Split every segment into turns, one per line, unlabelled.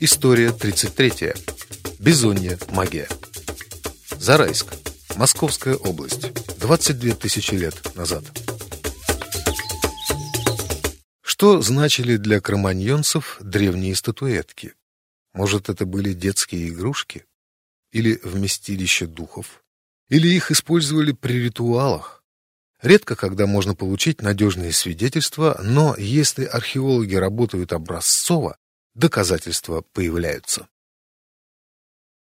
История 33. Бизонья магия. Зарайск. Московская область. 22 тысячи лет назад. Что значили для кроманьонцев древние статуэтки? Может, это были детские игрушки? Или вместилище духов? Или их использовали при ритуалах? Редко когда можно получить надежные свидетельства, но если археологи работают образцово, доказательства появляются.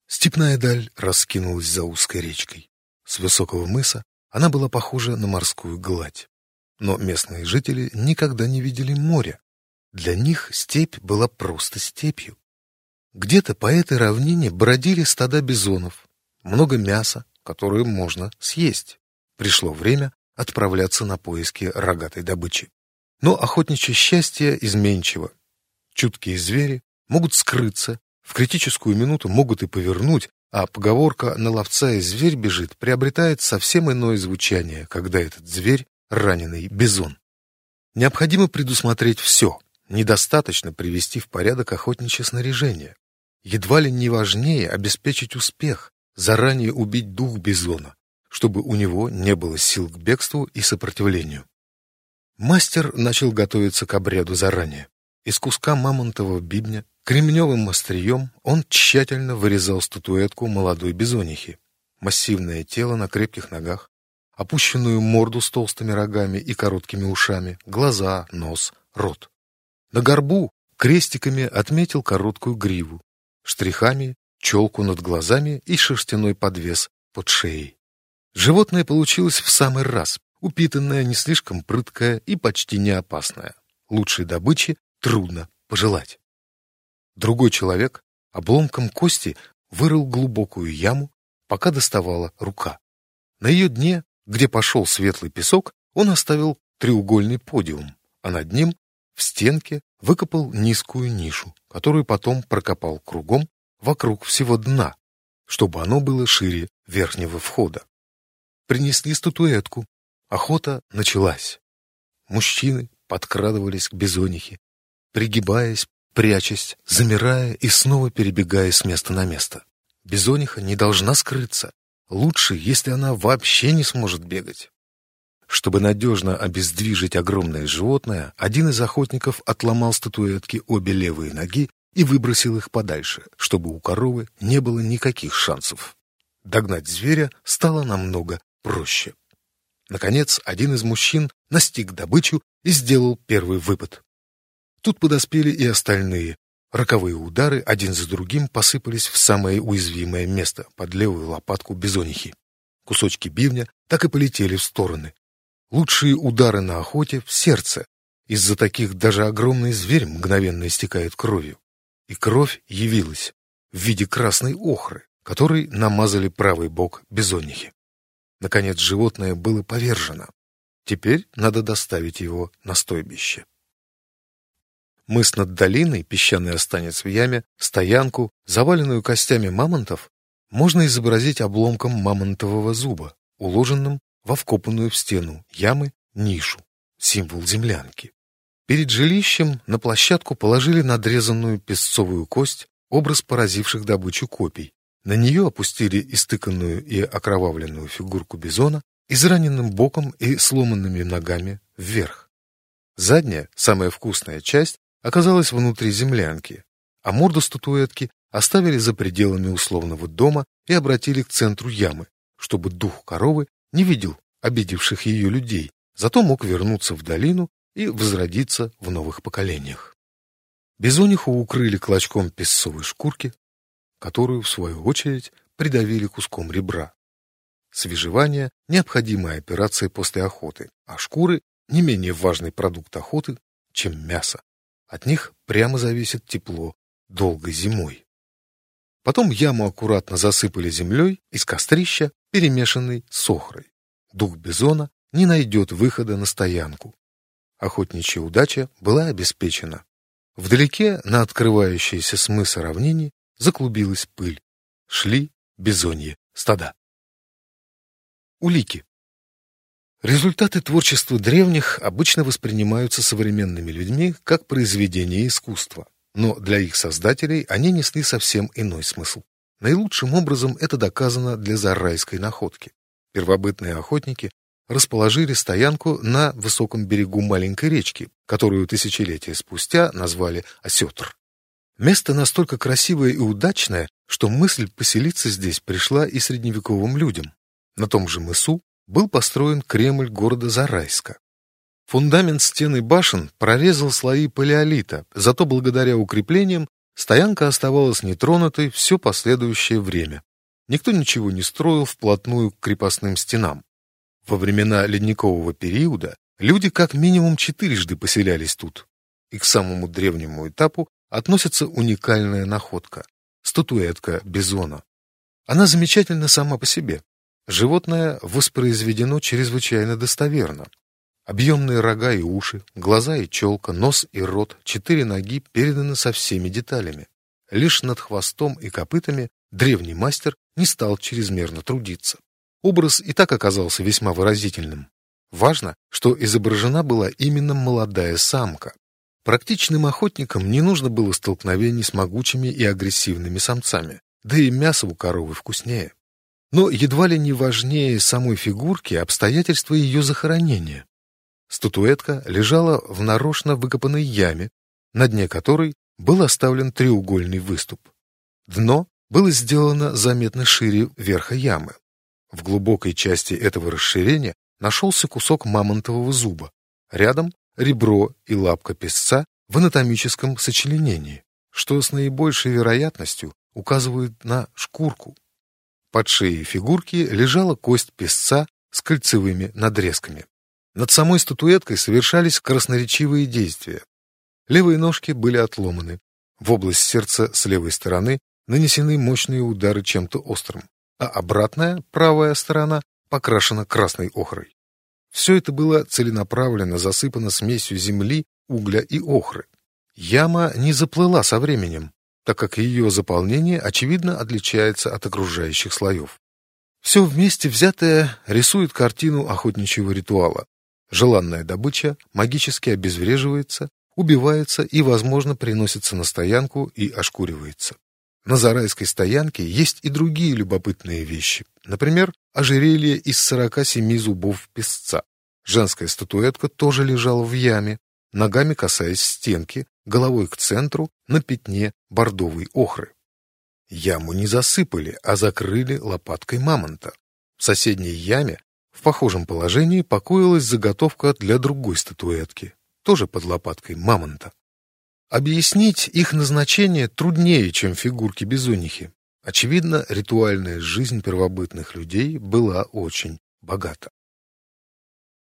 Степная даль раскинулась за узкой речкой. С высокого мыса она была похожа на морскую гладь. Но местные жители никогда не видели моря. Для них степь была просто степью. Где-то по этой равнине бродили стада бизонов, много мяса, которое можно съесть. Пришло время отправляться на поиски рогатой добычи. Но охотничье счастье изменчиво. Чуткие звери могут скрыться, в критическую минуту могут и повернуть, а поговорка «на ловца и зверь бежит» приобретает совсем иное звучание, когда этот зверь — раненый бизон. Необходимо предусмотреть все. Недостаточно привести в порядок охотничье снаряжение. Едва ли не важнее обеспечить успех, заранее убить дух бизона, чтобы у него не было сил к бегству и сопротивлению. Мастер начал готовиться к обряду заранее. Из куска мамонтового бибня кремневым острием он тщательно вырезал статуэтку молодой бизонихи. Массивное тело на крепких ногах, опущенную морду с толстыми рогами и короткими ушами, глаза, нос, рот. На горбу крестиками отметил короткую гриву, штрихами челку над глазами и шерстяной подвес под шеей. Животное получилось в самый раз, упитанное, не слишком прыткое и почти не опасное. Лучшей добычи трудно пожелать. Другой человек обломком кости вырыл глубокую яму, пока доставала рука. На ее дне, где пошел светлый песок, он оставил треугольный подиум, а над ним в стенке выкопал низкую нишу, которую потом прокопал кругом вокруг всего дна, чтобы оно было шире верхнего входа. Принесли статуэтку. Охота началась. Мужчины подкрадывались к бизонихе, пригибаясь, прячась, замирая и снова перебегая с места на место. Бизониха не должна скрыться. Лучше, если она вообще не сможет бегать. Чтобы надежно обездвижить огромное животное, один из охотников отломал статуэтки обе левые ноги и выбросил их подальше, чтобы у коровы не было никаких шансов. Догнать зверя стало намного проще. Наконец, один из мужчин настиг добычу и сделал первый выпад. Тут подоспели и остальные. Роковые удары один за другим посыпались в самое уязвимое место, под левую лопатку бизонихи. Кусочки бивня так и полетели в стороны. Лучшие удары на охоте в сердце. Из-за таких даже огромный зверь мгновенно истекает кровью и кровь явилась в виде красной охры, которой намазали правый бок бизонихи. Наконец животное было повержено. Теперь надо доставить его на стойбище. Мыс над долиной, песчаный останец в яме, стоянку, заваленную костями мамонтов, можно изобразить обломком мамонтового зуба, уложенным во вкопанную в стену ямы нишу, символ землянки. Перед жилищем на площадку положили надрезанную песцовую кость, образ поразивших добычу копий. На нее опустили истыканную и окровавленную фигурку бизона, израненным боком и сломанными ногами вверх. Задняя, самая вкусная часть, оказалась внутри землянки, а морду статуэтки оставили за пределами условного дома и обратили к центру ямы, чтобы дух коровы не видел обидевших ее людей, зато мог вернуться в долину и возродиться в новых поколениях. Бизониху укрыли клочком песцовой шкурки, которую, в свою очередь, придавили куском ребра. Свежевание – необходимая операция после охоты, а шкуры – не менее важный продукт охоты, чем мясо. От них прямо зависит тепло долгой зимой. Потом яму аккуратно засыпали землей из кострища, перемешанной с охрой. Дух бизона не найдет выхода на стоянку, Охотничья удача была обеспечена. Вдалеке, на открывающейся с мыса равнине, заклубилась пыль. Шли бизоньи стада. Улики. Результаты творчества древних обычно воспринимаются современными людьми как произведение искусства. но для их создателей они несли совсем иной смысл. Наилучшим образом это доказано для зарайской находки. Первобытные охотники расположили стоянку на высоком берегу маленькой речки, которую тысячелетия спустя назвали Осетр. Место настолько красивое и удачное, что мысль поселиться здесь пришла и средневековым людям. На том же мысу был построен Кремль города Зарайска. Фундамент стены башен прорезал слои палеолита, зато благодаря укреплениям стоянка оставалась нетронутой все последующее время. Никто ничего не строил вплотную к крепостным стенам. Во времена ледникового периода люди как минимум четырежды поселялись тут. И к самому древнему этапу относится уникальная находка – статуэтка бизона. Она замечательна сама по себе. Животное воспроизведено чрезвычайно достоверно. Объемные рога и уши, глаза и челка, нос и рот, четыре ноги переданы со всеми деталями. Лишь над хвостом и копытами древний мастер не стал чрезмерно трудиться. Образ и так оказался весьма выразительным. Важно, что изображена была именно молодая самка. Практичным охотникам не нужно было столкновений с могучими и агрессивными самцами, да и мясо у коровы вкуснее. Но едва ли не важнее самой фигурки обстоятельства ее захоронения. Статуэтка лежала в нарочно выкопанной яме, на дне которой был оставлен треугольный выступ. Дно было сделано заметно шире верха ямы. В глубокой части этого расширения нашелся кусок мамонтового зуба. Рядом ребро и лапка песца в анатомическом сочленении, что с наибольшей вероятностью указывает на шкурку. Под шеей фигурки лежала кость песца с кольцевыми надрезками. Над самой статуэткой совершались красноречивые действия. Левые ножки были отломаны. В область сердца с левой стороны нанесены мощные удары чем-то острым, а обратная, правая сторона, покрашена красной охрой. Все это было целенаправленно засыпано смесью земли, угля и охры. Яма не заплыла со временем, так как ее заполнение, очевидно, отличается от окружающих слоев. Все вместе взятое рисует картину охотничьего ритуала, Желанная добыча магически обезвреживается, убивается и, возможно, приносится на стоянку и ошкуривается. На Зарайской стоянке есть и другие любопытные вещи. Например, ожерелье из 47 зубов песца. Женская статуэтка тоже лежала в яме, ногами касаясь стенки, головой к центру, на пятне бордовой охры. Яму не засыпали, а закрыли лопаткой мамонта. В соседней яме в похожем положении покоилась заготовка для другой статуэтки, тоже под лопаткой мамонта. Объяснить их назначение труднее, чем фигурки бизонихи. Очевидно, ритуальная жизнь первобытных людей была очень богата.